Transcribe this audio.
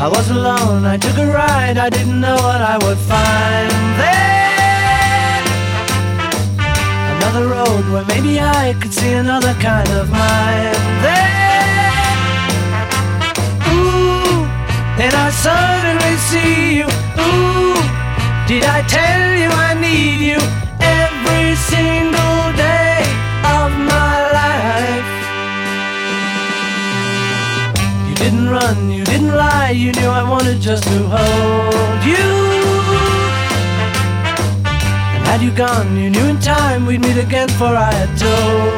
I was alone, I took a ride, I didn't know what I would find there. Another road where maybe I could see another kind of mind there. Ooh, then I suddenly see you. Ooh, did I tell you I need you every single day of my life? You didn't run, you didn't lie, you knew I wanted just to hold you. And had you gone, you knew in time we'd meet again, for I had told